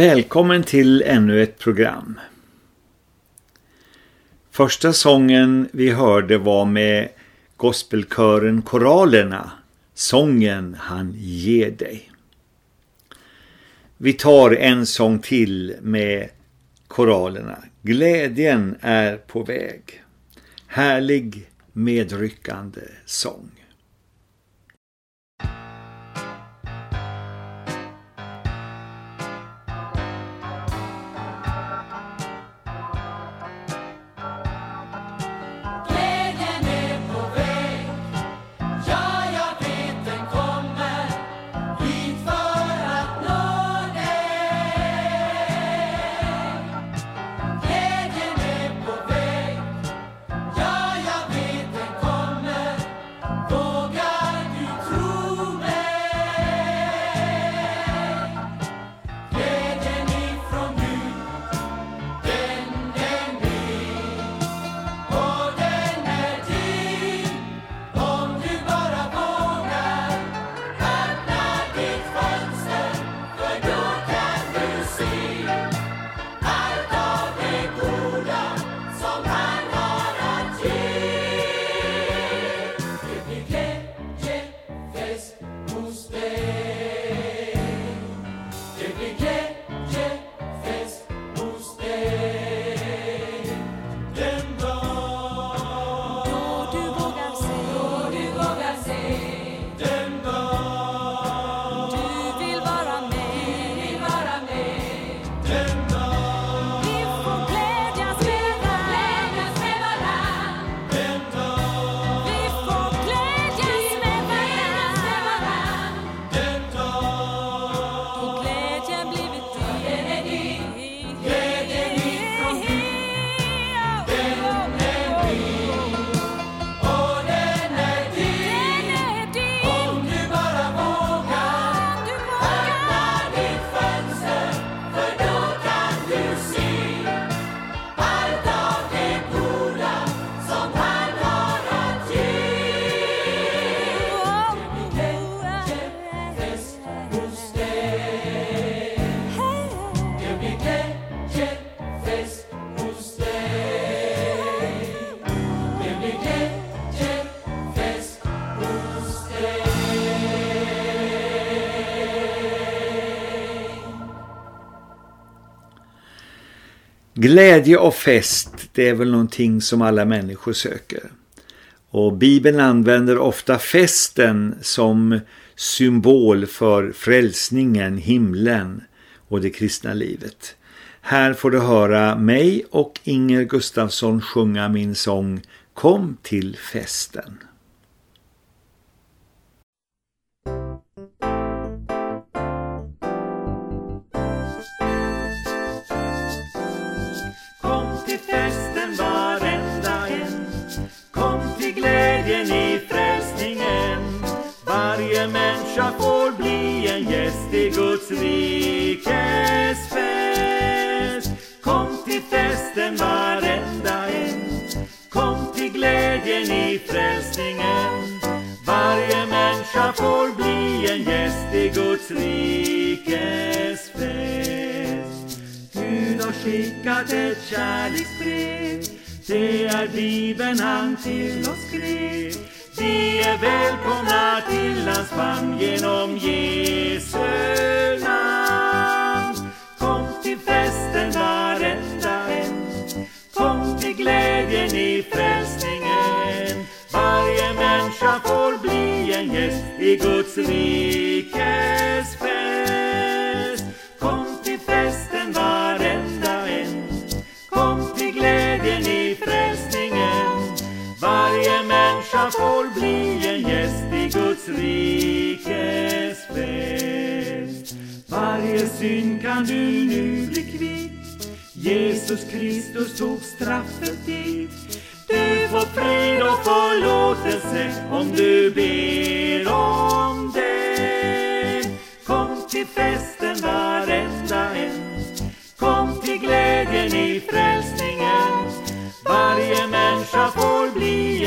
Välkommen till ännu ett program. Första sången vi hörde var med gospelkören Koralerna, sången Han ger dig. Vi tar en sång till med koralerna. Glädjen är på väg. Härlig medryckande sång. Glädje och fest, det är väl någonting som alla människor söker. Och Bibeln använder ofta festen som symbol för frälsningen, himlen och det kristna livet. Här får du höra mig och Inger Gustafsson sjunga min sång Kom till festen. Människa får bli en gäst i Guds rikes fest. Kom till festen varenda en, kom till glädjen i frälsningen. Varje människa får bli en gäst i Guds rikes fest. Gud har skickat ett kärleksbrev, det är Bibeln han till oss skrev. Vi är välkomna till hans famn genom Jesu namn. Kom till festen varenda en. Kom till glädjen i frälsningen. Varje människa får bli en gäst i Guds rikes fest. Gäst i Guds rikes fest. Varje synd kan du nu bli kvitt. Jesus Kristus tog straffet dit. Du får frid och förlåtelse om du ber om det. Kom till festen varenda en. Kom till glädjen i frälsningen. Varje människa får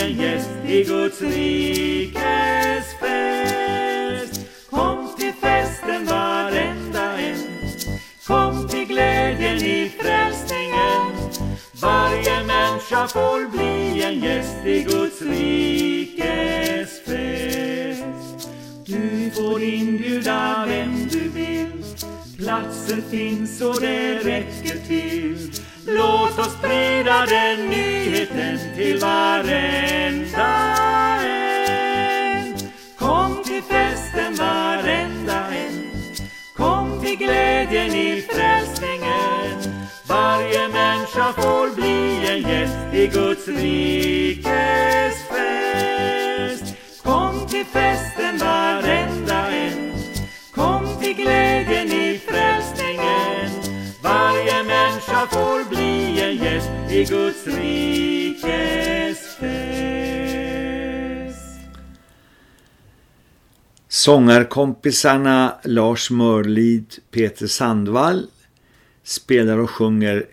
en gäst i Guds rikes fest. Kom till festen varenda en. Kom till glädjen i frälsningen. Varje människa får bli en gäst i Guds rikes fest. Du får inbjuda vem du vill. Platser finns och det räcker till. Låt oss sprida den nyheten till varenda en. Kom till festen varenda en. Kom till glädjen i frälsningen. Varje människa får bli en gäst i Guds rikes fest. Kom till festen varenda bli i Guds rikes fest. Sångarkompisarna Lars Mörlid, Peter Sandvall spelar och sjunger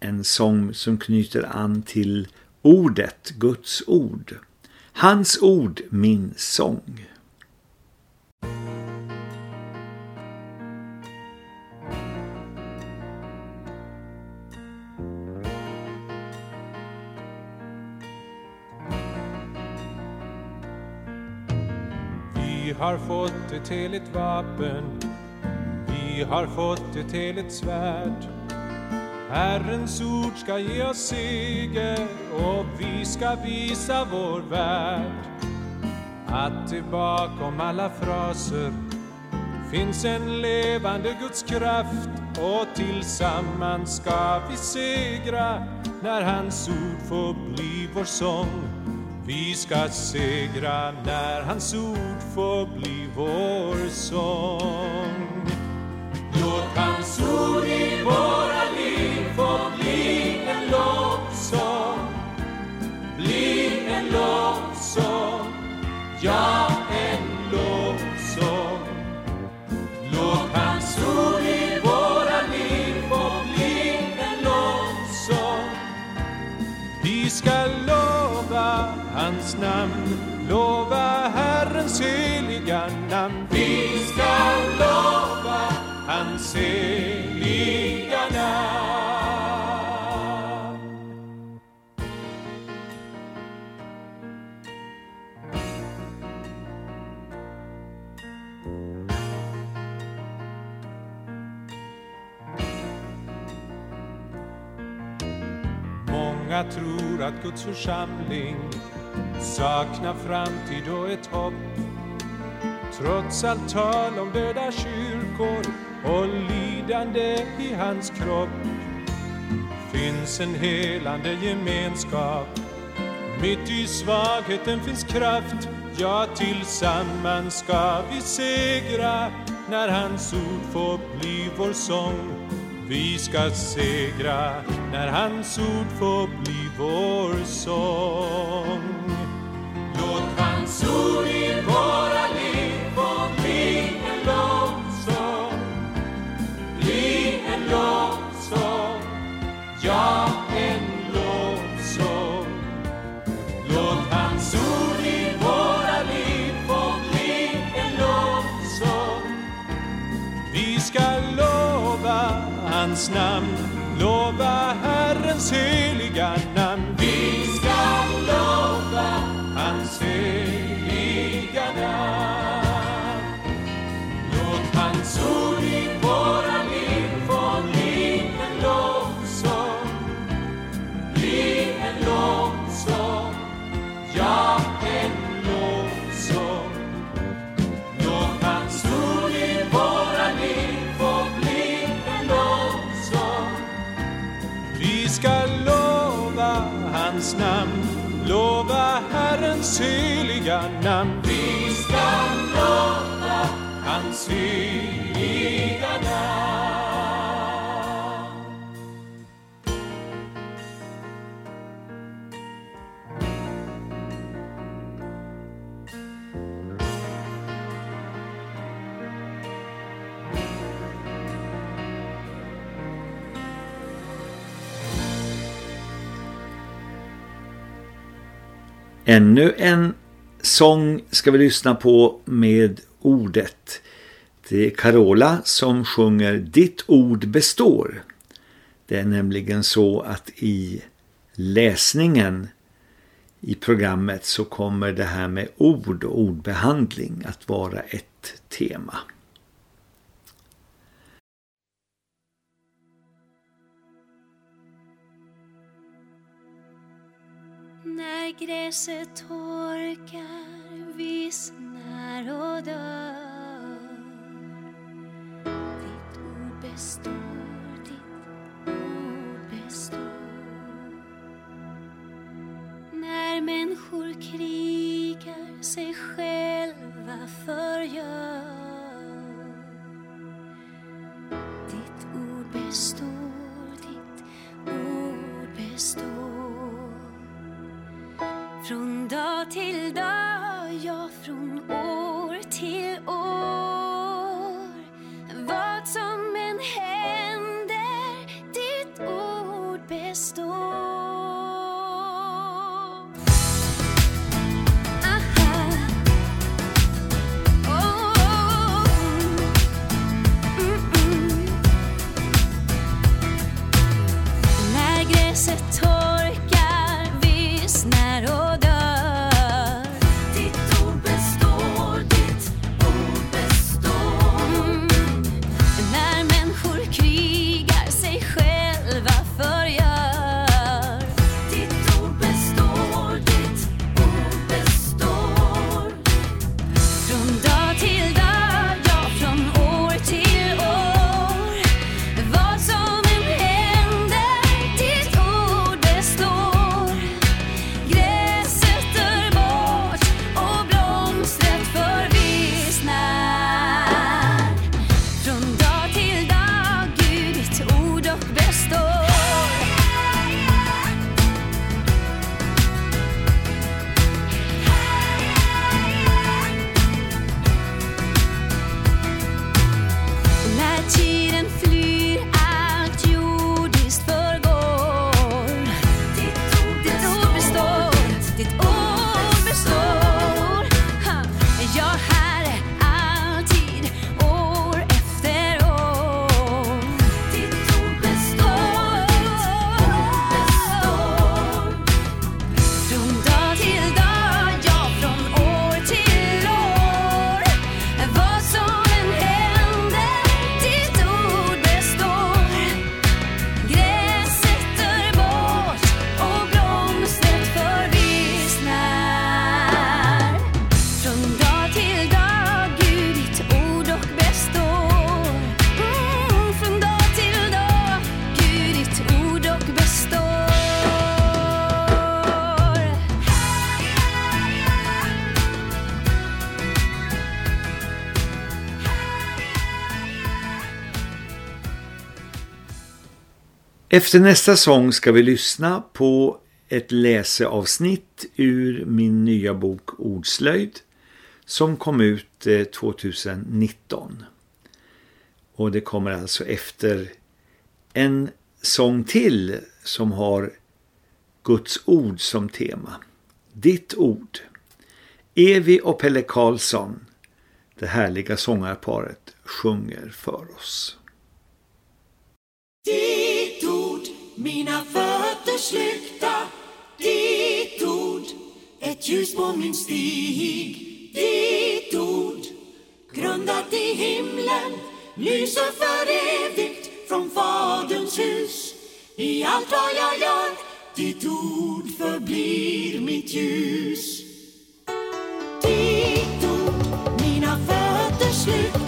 en sång som knyter an till ordet, Guds ord. Hans ord, min sång. Har fått ett heligt vapen, vi har fått ett heligt svärd. Herrens ord ska ge oss seger och vi ska visa vår värld att det bakom alla fraser finns en levande Guds kraft och tillsammans ska vi segra när hans ord får bli vår sång. Vi ska segra när hans ord får bli vår sång. Låt hans ord i våra liv få bli en lovsång, bli en lovsång, ja, namn, lova Herrens heliga namn. Vi ska lova hans heliga namn. Många tror att Guds församling saknar framtid och ett hopp. Trots allt tal om döda kyrkor och lidande i hans kropp finns en helande gemenskap. Mitt i svagheten finns kraft, ja tillsammans ska vi segra när hans ord får bli vår sång. Vi ska segra när hans ord får bli vår sång. Låt hans ord i våra få bli en lovsång, bli en lovsång, ja, en lovsång. Låt hans ord i våra få bli en lovsång. Vi lova hans namn, lova Herrens heliga namn. Hans Herrens heliga namn. Vi ska låta hans heliga namn. Ännu en sång ska vi lyssna på med ordet. Det är Carola som sjunger Ditt ord består. Det är nämligen så att i läsningen i programmet så kommer det här med ord och ordbehandling att vara ett tema. När gräset torkar, vissnar och dör. Ditt ord består, ditt ord består När människor krigar, sig själva förgör. Till dag, Efter nästa sång ska vi lyssna på ett läseavsnitt ur min nya bok Ordslöjd som kom ut eh, 2019. Och det kommer alltså efter en sång till som har Guds ord som tema. Ditt ord. Evi och Pelle Karlsson, det härliga sångarparet, sjunger för oss. Ditt mina fötters lykta Ditt ord, ett ljus på min stig Ditt ord, grundat i himlen lyser för evigt från Faderns hus. I allt vad jag gör, ditt ord förblir mitt ljus. Ditt ord, mina fötters lykta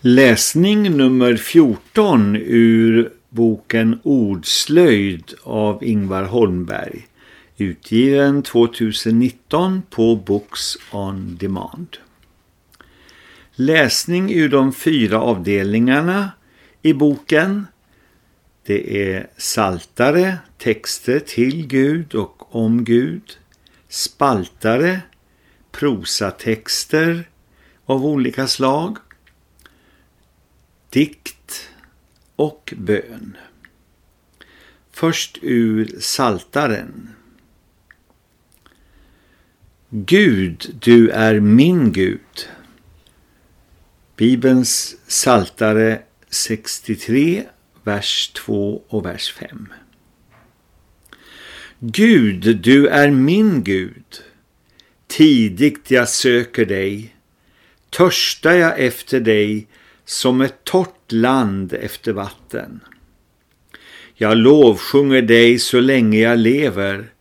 Läsning nummer 14 ur boken Ordslöjd av Ingvar Holmberg. Utgiven 2019 på Books on Demand. Läsning ur de fyra avdelningarna i boken. Det är saltare, texter till Gud och om Gud. Spaltare, prosatexter av olika slag dikt och bön. Först ur saltaren. Gud, du är min Gud. Bibelns saltare 63, vers 2 och vers 5. Gud, du är min Gud. Tidigt jag söker dig. Törstar jag efter dig som ett torrt land efter vatten. Jag lovsjunger dig så länge jag lever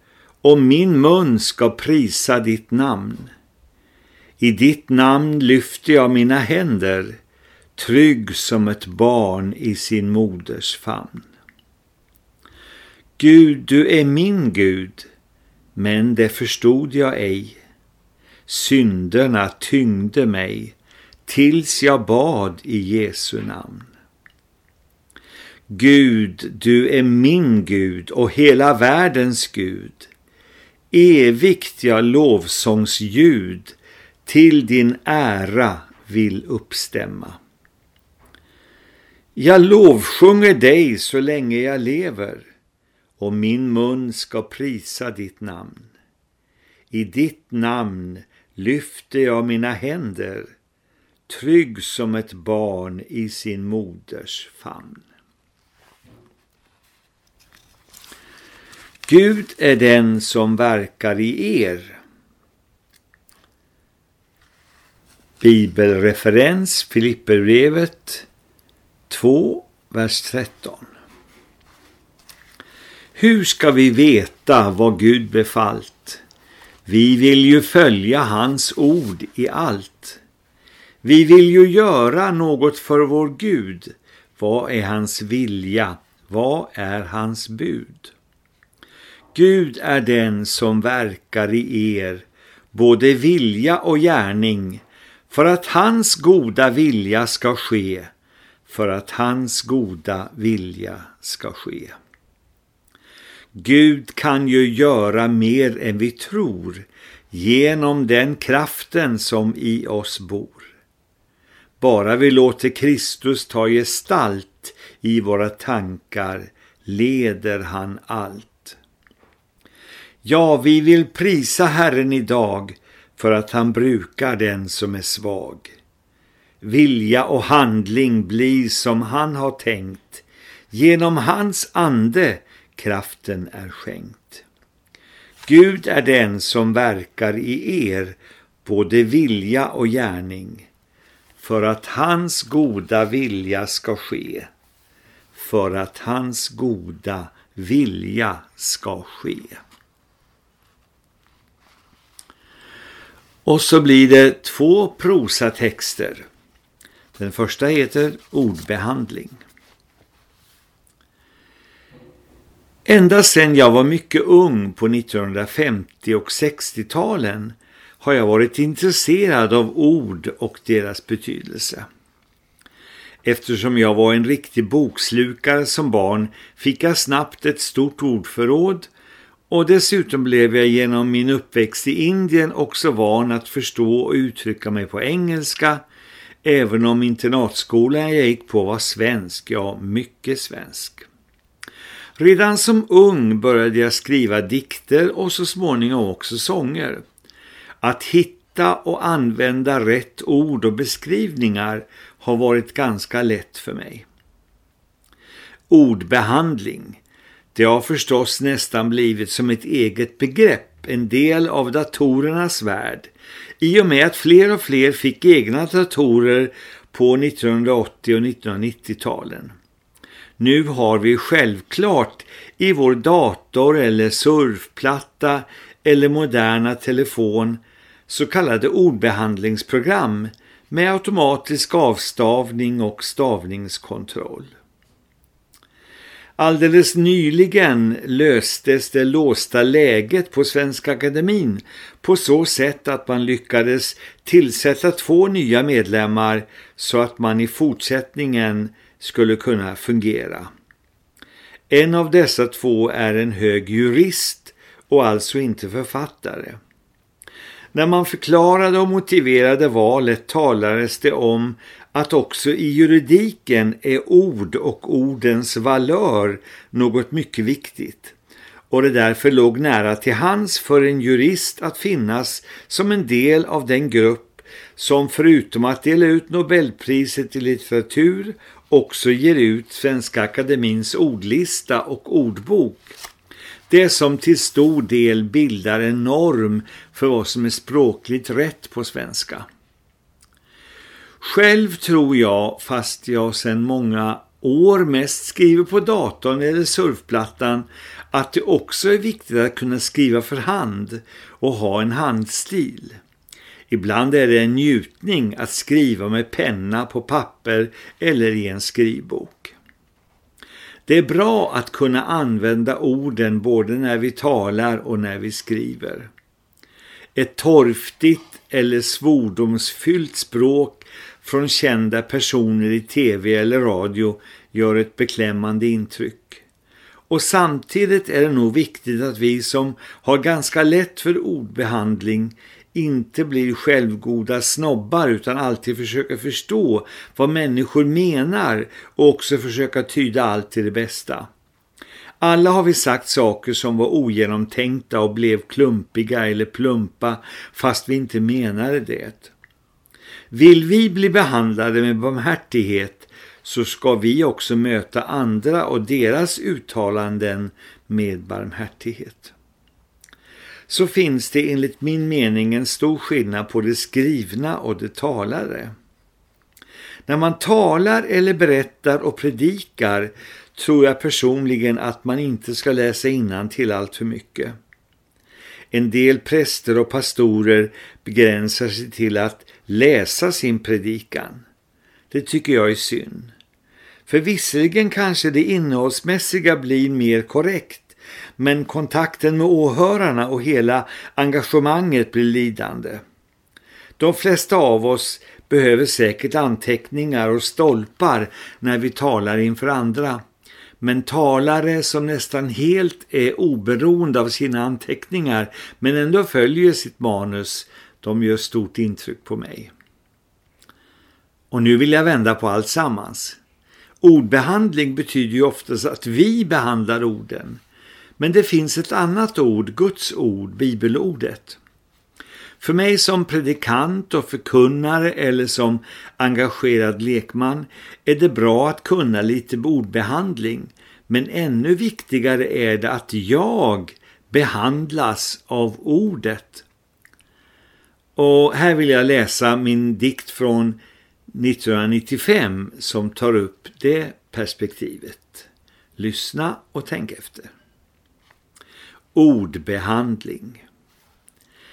och min mun ska prisa ditt namn. I ditt namn lyfter jag mina händer, trygg som ett barn i sin moders famn. Gud, du är min Gud, men det förstod jag ej. Synderna tyngde mig, tills jag bad i Jesu namn. Gud, du är min Gud och hela världens Gud. Evigt jag lovsångsljud till din ära vill uppstämma. Jag lovsjunger dig så länge jag lever och min mun ska prisa ditt namn. I ditt namn lyfter jag mina händer trygg som ett barn i sin moders famn. Gud är den som verkar i er. Bibelreferens Filipperbrevet 2, vers 13. Hur ska vi veta vad Gud befallt? Vi vill ju följa hans ord i allt. Vi vill ju göra något för vår Gud. Vad är hans vilja? Vad är hans bud? Gud är den som verkar i er, både vilja och gärning, för att hans goda vilja ska ske, för att hans goda vilja ska ske. Gud kan ju göra mer än vi tror genom den kraften som i oss bor. Bara vi låter Kristus ta gestalt i våra tankar leder han allt. Ja, vi vill prisa Herren idag för att han brukar den som är svag. Vilja och handling blir som han har tänkt. Genom hans ande kraften är skänkt. Gud är den som verkar i er både vilja och gärning för att hans goda vilja ska ske. För att hans goda vilja ska ske. Och så blir det två prosatexter. Den första heter Ordbehandling. Ända sedan jag var mycket ung på 1950 och 60-talen har jag varit intresserad av ord och deras betydelse. Eftersom jag var en riktig bokslukare som barn fick jag snabbt ett stort ordförråd och dessutom blev jag genom min uppväxt i Indien också van att förstå och uttrycka mig på engelska även om internatskolan jag gick på var svensk, ja mycket svensk. Redan som ung började jag skriva dikter och så småningom också sånger. Att hitta och använda rätt ord och beskrivningar har varit ganska lätt för mig. Ordbehandling. Det har förstås nästan blivit som ett eget begrepp, en del av datorernas värld. I och med att fler och fler fick egna datorer på 1980- och 1990-talen. Nu har vi självklart i vår dator eller surfplatta eller moderna telefon så kallade ordbehandlingsprogram med automatisk avstavning och stavningskontroll. Alldeles nyligen löstes det låsta läget på Svenska Akademin på så sätt att man lyckades tillsätta två nya medlemmar så att man i fortsättningen skulle kunna fungera. En av dessa två är en hög jurist och alltså inte författare. När man förklarade och motiverade valet talades det om att också i juridiken är ord och ordens valör något mycket viktigt och det därför låg nära till hands för en jurist att finnas som en del av den grupp som förutom att dela ut Nobelpriset i litteratur också ger ut Svenska Akademins ordlista och ordbok. Det som till stor del bildar en norm för vad som är språkligt rätt på svenska. Själv tror jag, fast jag sedan många år mest skriver på datorn eller surfplattan, att det också är viktigt att kunna skriva för hand och ha en handstil. Ibland är det en njutning att skriva med penna på papper eller i en skrivbok. Det är bra att kunna använda orden både när vi talar och när vi skriver. Ett torftigt eller svordomsfyllt språk från kända personer i tv eller radio gör ett beklämmande intryck. Och samtidigt är det nog viktigt att vi som har ganska lätt för ordbehandling inte blir självgoda snobbar utan alltid försöker förstå vad människor menar och också försöka tyda allt till det bästa. Alla har vi sagt saker som var ogenomtänkta och blev klumpiga eller plumpa fast vi inte menade det. Vill vi bli behandlade med barmhärtighet så ska vi också möta andra och deras uttalanden med barmhärtighet. Så finns det enligt min mening en stor skillnad på det skrivna och det talade. När man talar eller berättar och predikar tror jag personligen att man inte ska läsa innan till allt för mycket. En del präster och pastorer begränsar sig till att läsa sin predikan. Det tycker jag är synd. För visserligen kanske det innehållsmässiga blir mer korrekt, men kontakten med åhörarna och hela engagemanget blir lidande. De flesta av oss behöver säkert anteckningar och stolpar när vi talar inför andra. Men talare som nästan helt är oberoende av sina anteckningar men ändå följer sitt manus, de gör stort intryck på mig. Och nu vill jag vända på allt sammans. Ordbehandling betyder ju oftast att vi behandlar orden. Men det finns ett annat ord, Guds ord, bibelordet. För mig som predikant och förkunnare eller som engagerad lekman är det bra att kunna lite ordbehandling. Men ännu viktigare är det att jag behandlas av ordet. Och här vill jag läsa min dikt från 1995 som tar upp det perspektivet. Lyssna och tänk efter. Ordbehandling.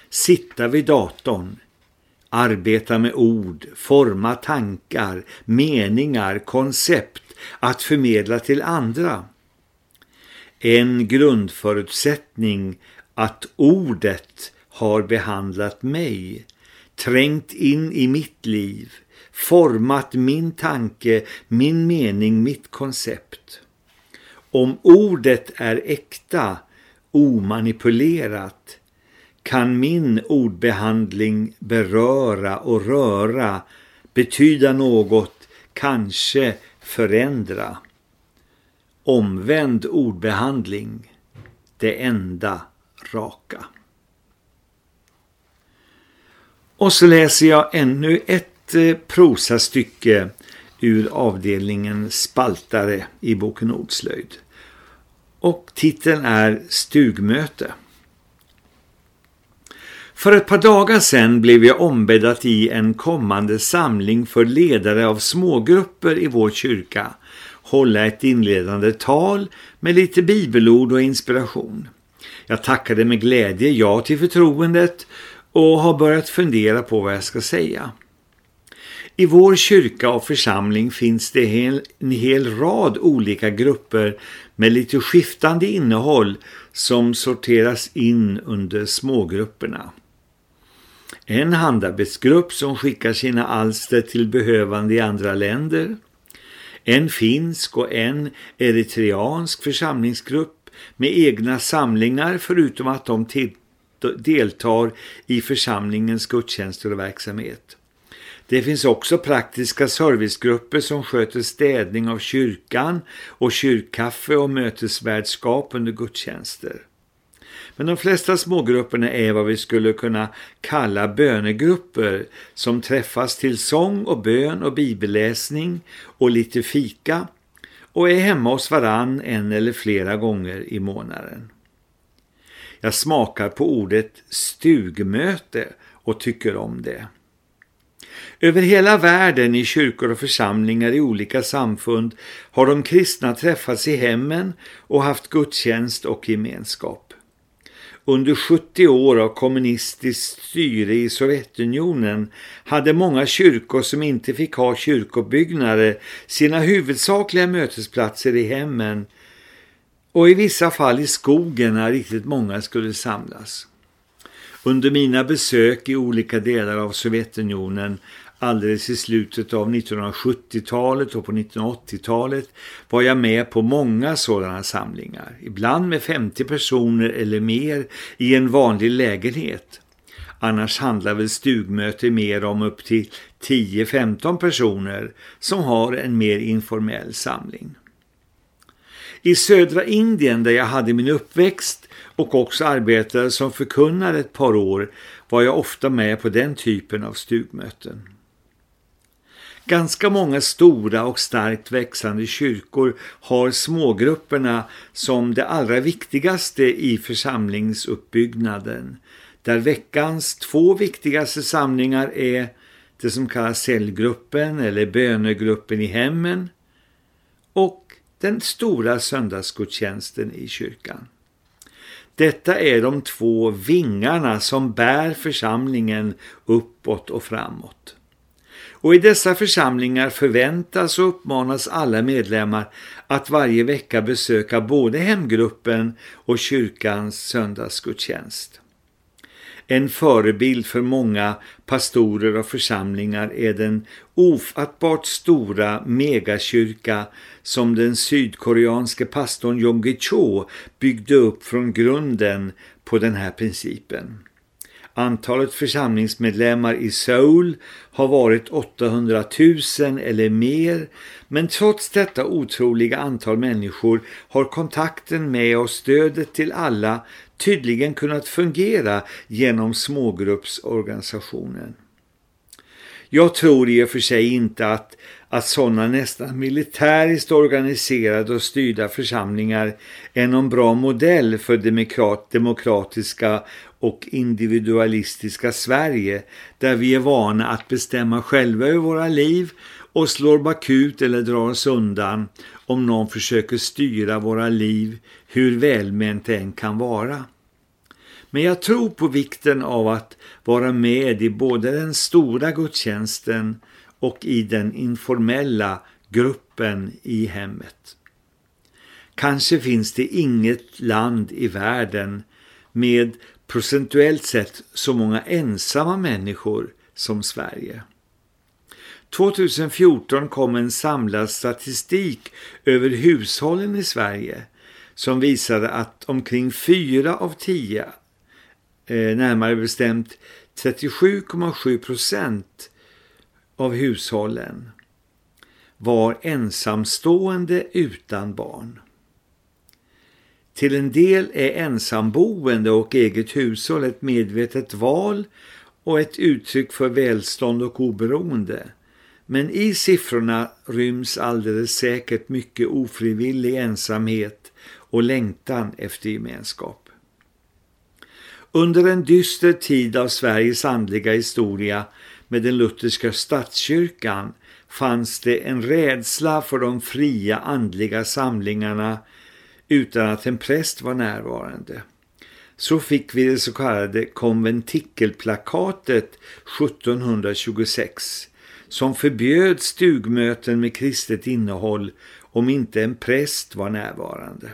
Sitta vid datorn, arbeta med ord, forma tankar, meningar, koncept att förmedla till andra. En grundförutsättning att ordet har behandlat mig, trängt in i mitt liv, format min tanke, min mening, mitt koncept. Om ordet är äkta, omanipulerat, kan min ordbehandling beröra och röra, betyda något, kanske förändra. Omvänd ordbehandling, det enda raka. Och så läser jag ännu ett eh, prosastycke ur avdelningen Spaltare i boken Ordslöjd. Och titeln är Stugmöte. För ett par dagar sedan blev jag ombedd att i en kommande samling för ledare av smågrupper i vår kyrka hålla ett inledande tal med lite bibelord och inspiration. Jag tackade med glädje ja till förtroendet och har börjat fundera på vad jag ska säga. I vår kyrka och församling finns det en hel rad olika grupper med lite skiftande innehåll som sorteras in under smågrupperna. En handarbetsgrupp som skickar sina alster till behövande i andra länder. En finsk och en eritreansk församlingsgrupp med egna samlingar förutom att de deltar i församlingens gudstjänster och verksamhet. Det finns också praktiska servicegrupper som sköter städning av kyrkan och kyrkkaffe och mötesvärdskap under gudstjänster. Men de flesta smågrupperna är vad vi skulle kunna kalla bönegrupper som träffas till sång och bön och bibelläsning och lite fika och är hemma hos varann en eller flera gånger i månaden. Jag smakar på ordet stugmöte och tycker om det. Över hela världen i kyrkor och församlingar i olika samfund har de kristna träffats i hemmen och haft gudstjänst och gemenskap. Under 70 år av kommunistiskt styre i Sovjetunionen hade många kyrkor som inte fick ha kyrkobyggnader sina huvudsakliga mötesplatser i hemmen och i vissa fall i skogen när riktigt många skulle samlas. Under mina besök i olika delar av Sovjetunionen alldeles i slutet av 1970-talet och på 1980-talet var jag med på många sådana samlingar. Ibland med 50 personer eller mer i en vanlig lägenhet. Annars handlar väl stugmöte mer om upp till 10-15 personer som har en mer informell samling. I södra Indien där jag hade min uppväxt och också arbetade som förkunnare ett par år var jag ofta med på den typen av stugmöten ganska många stora och starkt växande kyrkor har smågrupperna som det allra viktigaste i församlingsuppbyggnaden. Där veckans två viktigaste samlingar är det som kallas cellgruppen eller bönegruppen i hemmen och den stora söndagsgudstjänsten i kyrkan. Detta är de två vingarna som bär församlingen uppåt och framåt. Och i dessa församlingar förväntas och uppmanas alla medlemmar att varje vecka besöka både hemgruppen och kyrkans söndagsgudstjänst. En förebild för många pastorer och församlingar är den ofattbart stora megakyrka som den sydkoreanske pastorn Jong Gi Cho byggde upp från grunden på den här principen. Antalet församlingsmedlemmar i Seoul har varit 800 000 eller mer, men trots detta otroliga antal människor har kontakten med och stödet till alla tydligen kunnat fungera genom smågruppsorganisationen. Jag tror i och för sig inte att, att sådana nästan militäriskt organiserade och styrda församlingar är någon bra modell för demokratiska och individualistiska Sverige där vi är vana att bestämma själva över våra liv och slår bakut eller drar oss undan om någon försöker styra våra liv hur välment det än kan vara. Men jag tror på vikten av att vara med i både den stora gudstjänsten och i den informella gruppen i hemmet. Kanske finns det inget land i världen med procentuellt sett så många ensamma människor som Sverige. 2014 kom en samlad statistik över hushållen i Sverige som visade att omkring 4 av tio, eh, närmare bestämt 37,7 procent av hushållen var ensamstående utan barn. Till en del är ensamboende och eget hushåll ett medvetet val och ett uttryck för välstånd och oberoende. Men i siffrorna ryms alldeles säkert mycket ofrivillig ensamhet och längtan efter gemenskap. Under en dyster tid av Sveriges andliga historia med den lutherska statskyrkan fanns det en rädsla för de fria andliga samlingarna utan att en präst var närvarande. Så fick vi det så kallade konventikelplakatet 1726 som förbjöd stugmöten med kristet innehåll om inte en präst var närvarande.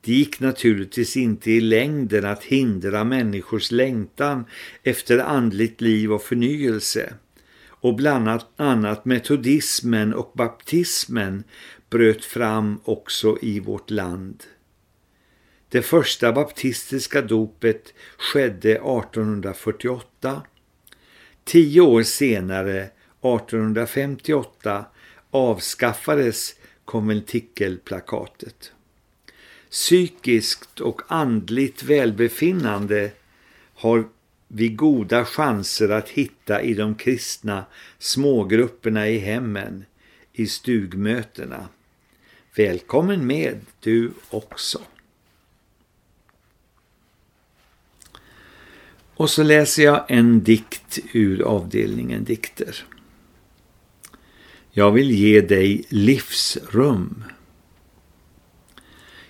Det gick naturligtvis inte i längden att hindra människors längtan efter andligt liv och förnyelse och bland annat metodismen och baptismen bröt fram också i vårt land. Det första baptistiska dopet skedde 1848. Tio år senare, 1858, avskaffades konventikelplakatet. Psykiskt och andligt välbefinnande har vi goda chanser att hitta i de kristna smågrupperna i hemmen, i stugmötena. Välkommen med du också. Och så läser jag en dikt ur avdelningen dikter. Jag vill ge dig livsrum.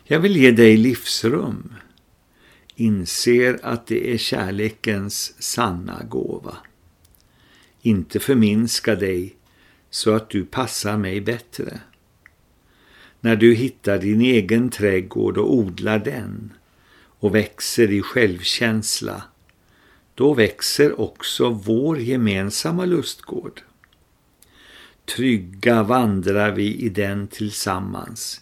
Jag vill ge dig livsrum. Inser att det är kärlekens sanna gåva. Inte förminska dig så att du passar mig bättre. När du hittar din egen trädgård och odlar den och växer i självkänsla, då växer också vår gemensamma lustgård. Trygga vandrar vi i den tillsammans,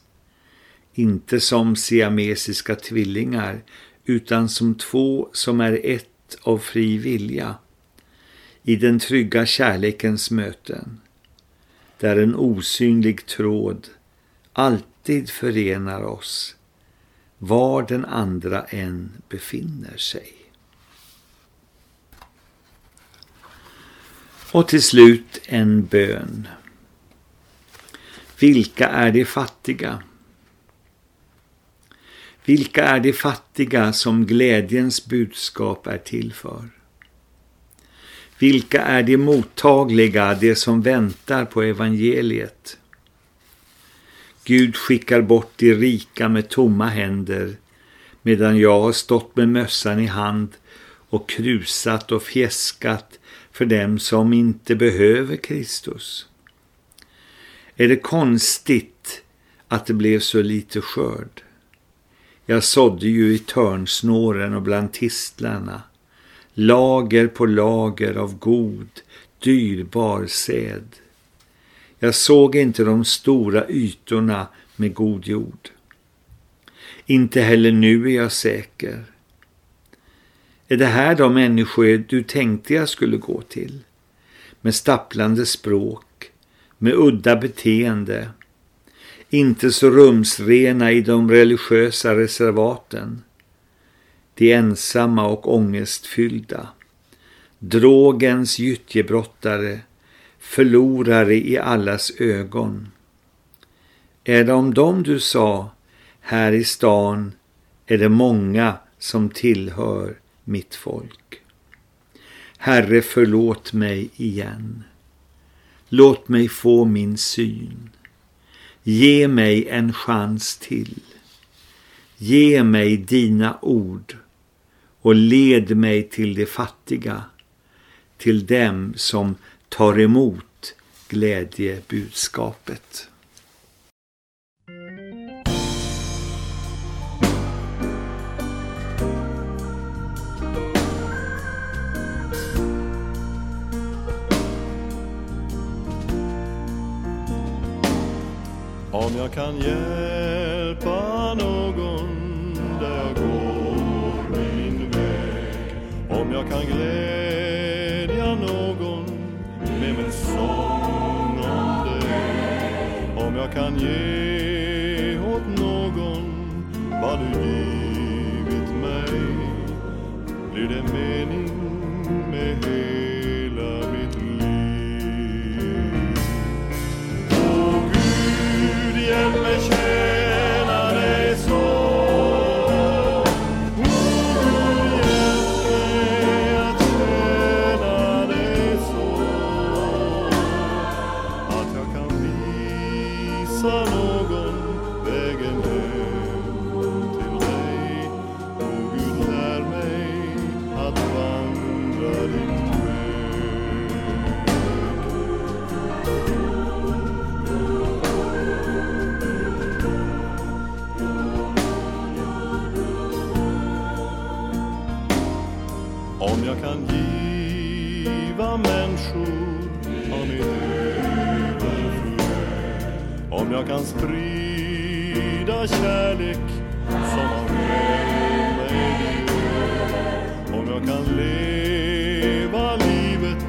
inte som siamesiska tvillingar utan som två som är ett av fri vilja, i den trygga kärlekens möten, där en osynlig tråd alltid förenar oss, var den andra än befinner sig. Och till slut en bön. Vilka är de fattiga? Vilka är de fattiga som glädjens budskap är till för? Vilka är de mottagliga, de som väntar på evangeliet? Gud skickar bort de rika med tomma händer medan jag har stått med mössan i hand och krusat och fjäskat för dem som inte behöver Kristus. Är det konstigt att det blev så lite skörd? Jag sådde ju i törnsnåren och bland tistlarna, lager på lager av god, dyrbar säd. Jag såg inte de stora ytorna med god jord. Inte heller nu är jag säker. Är det här de människor du tänkte jag skulle gå till? Med stapplande språk, med udda beteende, inte så rumsrena i de religiösa reservaten. De ensamma och ångestfyllda, drogens gyttjebrottare, förlorare i allas ögon. Är det om dem du sa, här i stan är det många som tillhör mitt folk. Herre, förlåt mig igen. Låt mig få min syn. Ge mig en chans till. Ge mig dina ord och led mig till de fattiga, till dem som tar emot glädjebudskapet. Om jag kan hjälpa någon där jag går min väg Om jag kan glädja jag kan ge åt någon vad du givit mig. Blir det mening jag kan sprida kärlek som har vänt mig död Om jag kan leva livet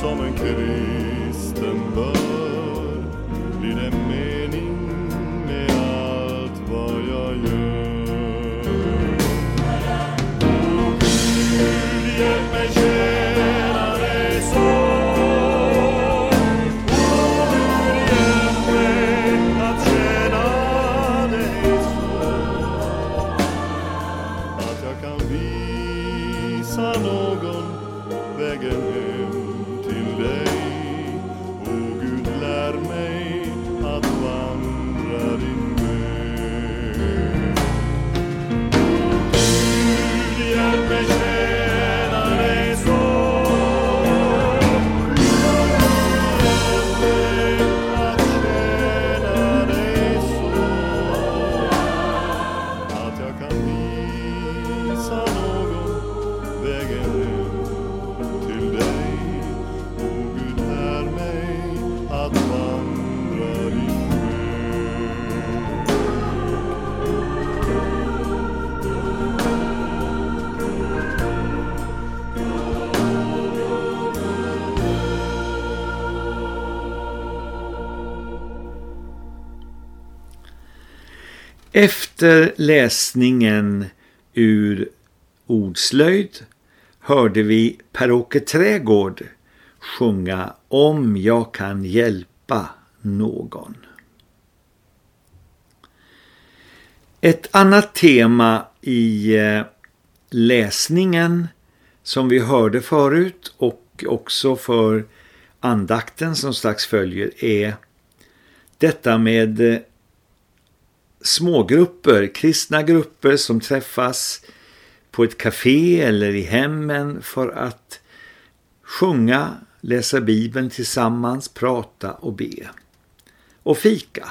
som en kristen bör. Efter läsningen ur ordslöjd hörde vi Per-Åke Trädgård sjunga Om jag kan hjälpa någon. Ett annat tema i eh, läsningen som vi hörde förut och också för andakten som strax följer är detta med eh, smågrupper, kristna grupper som träffas på ett café eller i hemmen för att sjunga, läsa Bibeln tillsammans, prata och be. Och fika.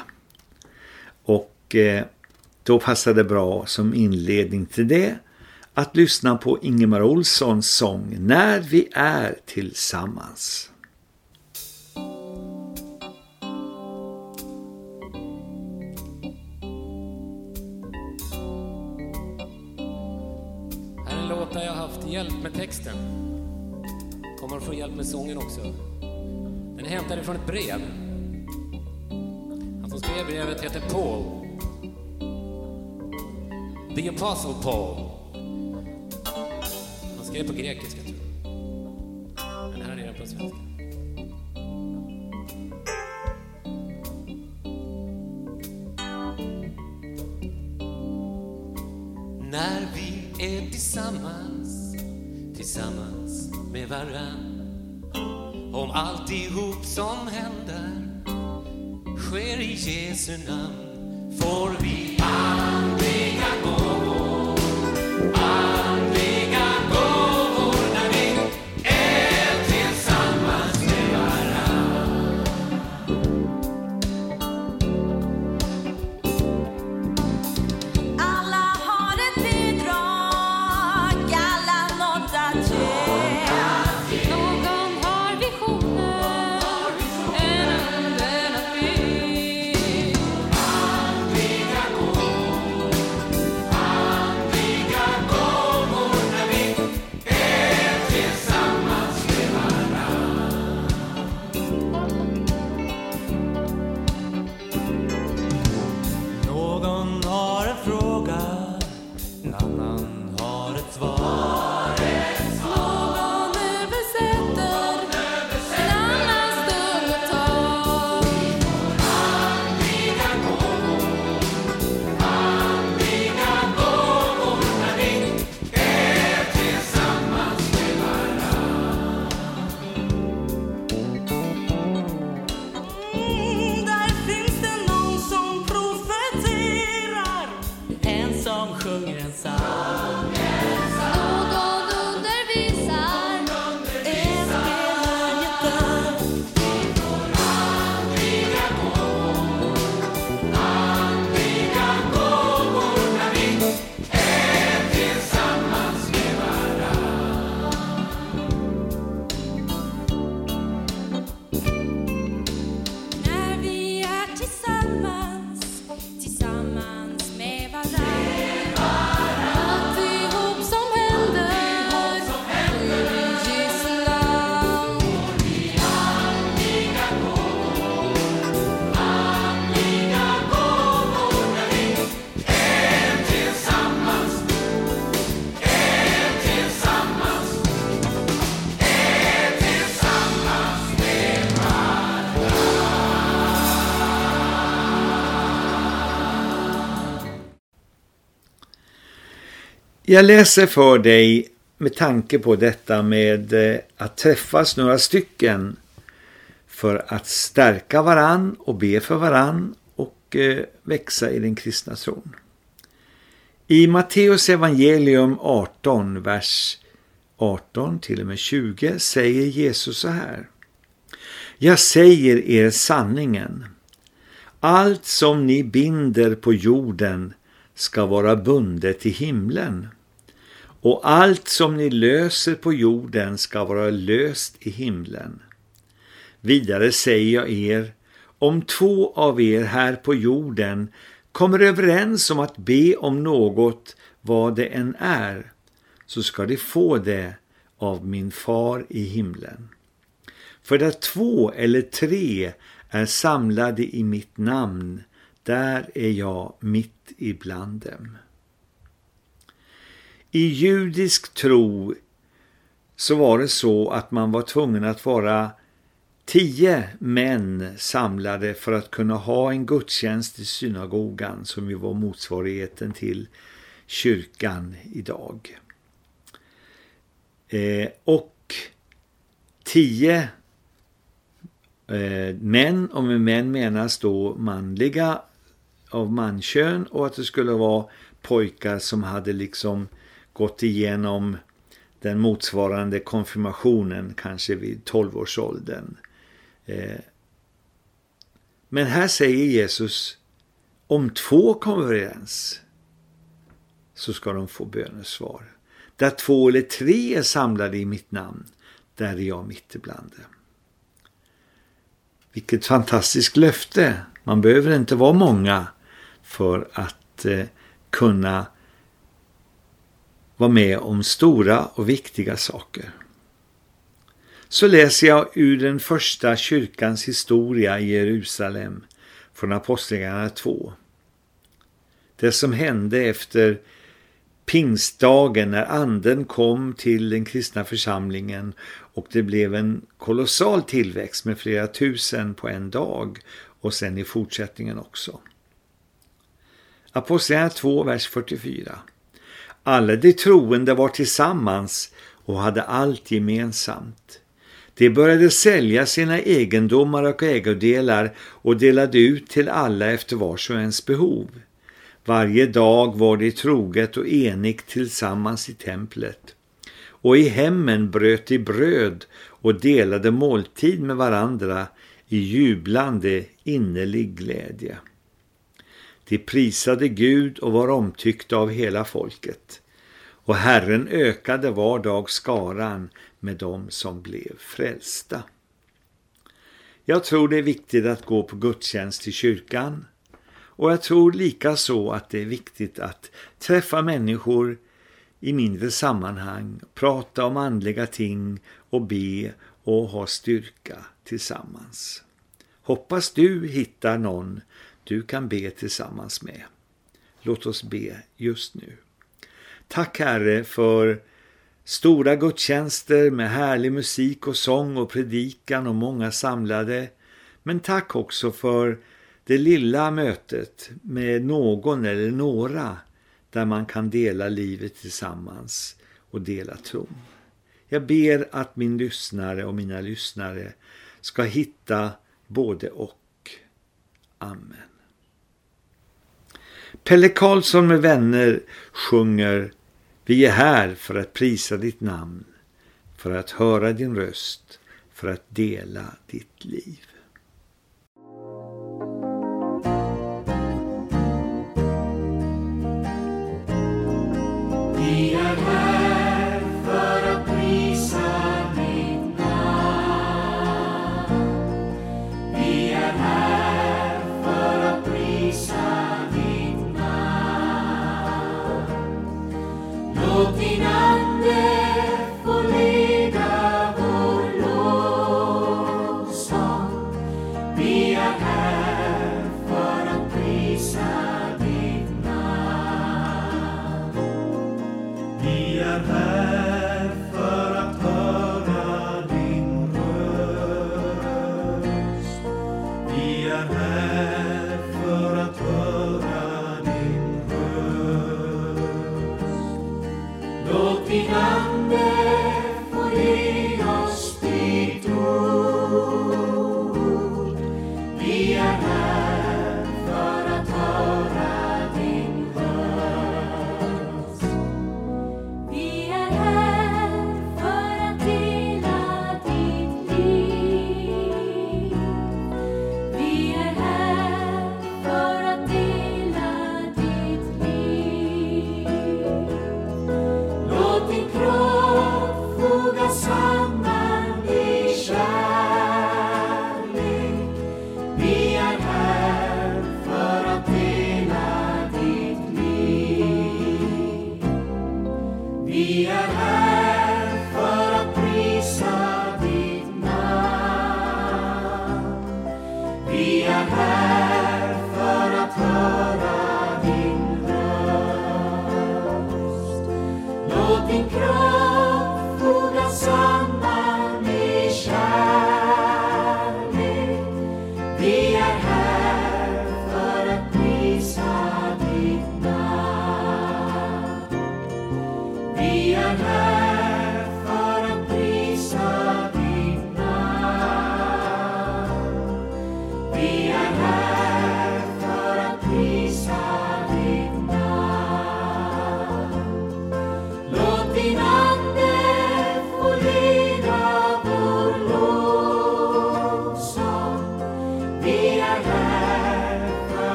Och eh, då passar det bra som inledning till det att lyssna på Ingemar Olssons sång När vi är tillsammans. Hjälp med texten. Kommer att få hjälp med sången också. Den är hämtad från ett brev. Han som skrev brevet heter Paul. The Apostle Paul. Han skrev på grekiska varann Om alltihop som händer sker i Jesu namn. Får vi Jag läser för dig med tanke på detta med eh, att träffas några stycken för att stärka varann och be för varann och eh, växa i den kristna tron. I Matteus evangelium 18, vers 18 till och med 20 säger Jesus så här. Jag säger er sanningen. Allt som ni binder på jorden ska vara bundet i himlen. Och allt som ni löser på jorden ska vara löst i himlen. Vidare säger jag er, om två av er här på jorden kommer överens om att be om något vad det än är, så ska de få det av min far i himlen. För där två eller tre är samlade i mitt namn, där är jag mitt ibland dem. I judisk tro så var det så att man var tvungen att vara tio män samlade för att kunna ha en gudstjänst i synagogan som ju var motsvarigheten till kyrkan idag. Eh, och tio eh, män, och med män menas då manliga av mankön och att det skulle vara pojkar som hade liksom gått igenom den motsvarande konfirmationen kanske vid 12-årsåldern. Eh, men här säger Jesus om två kommer överens så ska de få bönesvar. Där två eller tre är samlade i mitt namn, där är jag mitt ibland. Vilket fantastiskt löfte. Man behöver inte vara många för att eh, kunna vara med om stora och viktiga saker. Så läser jag ur den första kyrkans historia i Jerusalem från Apostlagärningarna 2. Det som hände efter pingstdagen när anden kom till den kristna församlingen och det blev en kolossal tillväxt med flera tusen på en dag och sen i fortsättningen också. Apostlagärningarna 2, vers 44. Alla de troende var tillsammans och hade allt gemensamt. De började sälja sina egendomar och ägodelar och delade ut till alla efter vars och ens behov. Varje dag var de troget och enigt tillsammans i templet. Och i hemmen bröt de bröd och delade måltid med varandra i jublande innerlig glädje. De prisade Gud och var omtyckta av hela folket. Och Herren ökade var dag skaran med dem som blev frälsta. Jag tror det är viktigt att gå på gudstjänst i kyrkan och jag tror lika så att det är viktigt att träffa människor i mindre sammanhang, prata om andliga ting och be och ha styrka tillsammans. Hoppas du hittar någon du kan be tillsammans med. Låt oss be just nu. Tack Herre för stora gudstjänster med härlig musik och sång och predikan och många samlade. Men tack också för det lilla mötet med någon eller några där man kan dela livet tillsammans och dela tron. Jag ber att min lyssnare och mina lyssnare ska hitta både och. Amen. Pelle Karlsson med vänner sjunger Vi är här för att prisa ditt namn, för att höra din röst, för att dela ditt liv.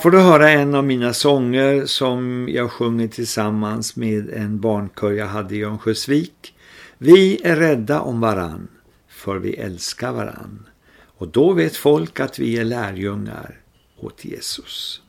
Får du höra en av mina sånger som jag sjunger tillsammans med en barnkör jag hade i Örnsköldsvik. Vi är rädda om varann, för vi älskar varann. Och då vet folk att vi är lärjungar åt Jesus.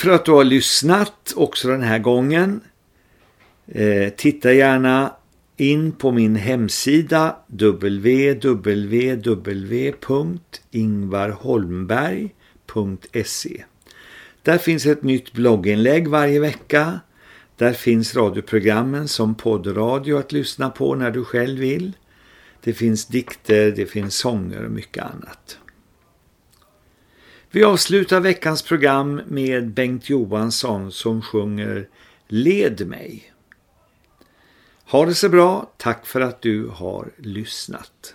För att du har lyssnat också den här gången. Eh, titta gärna in på min hemsida www.ingvarholmberg.se Där finns ett nytt blogginlägg varje vecka. Där finns radioprogrammen som poddradio att lyssna på när du själv vill. Det finns dikter, det finns sånger och mycket annat. Vi avslutar veckans program med Bengt Johansson som sjunger Led mig. Ha det så bra, tack för att du har lyssnat.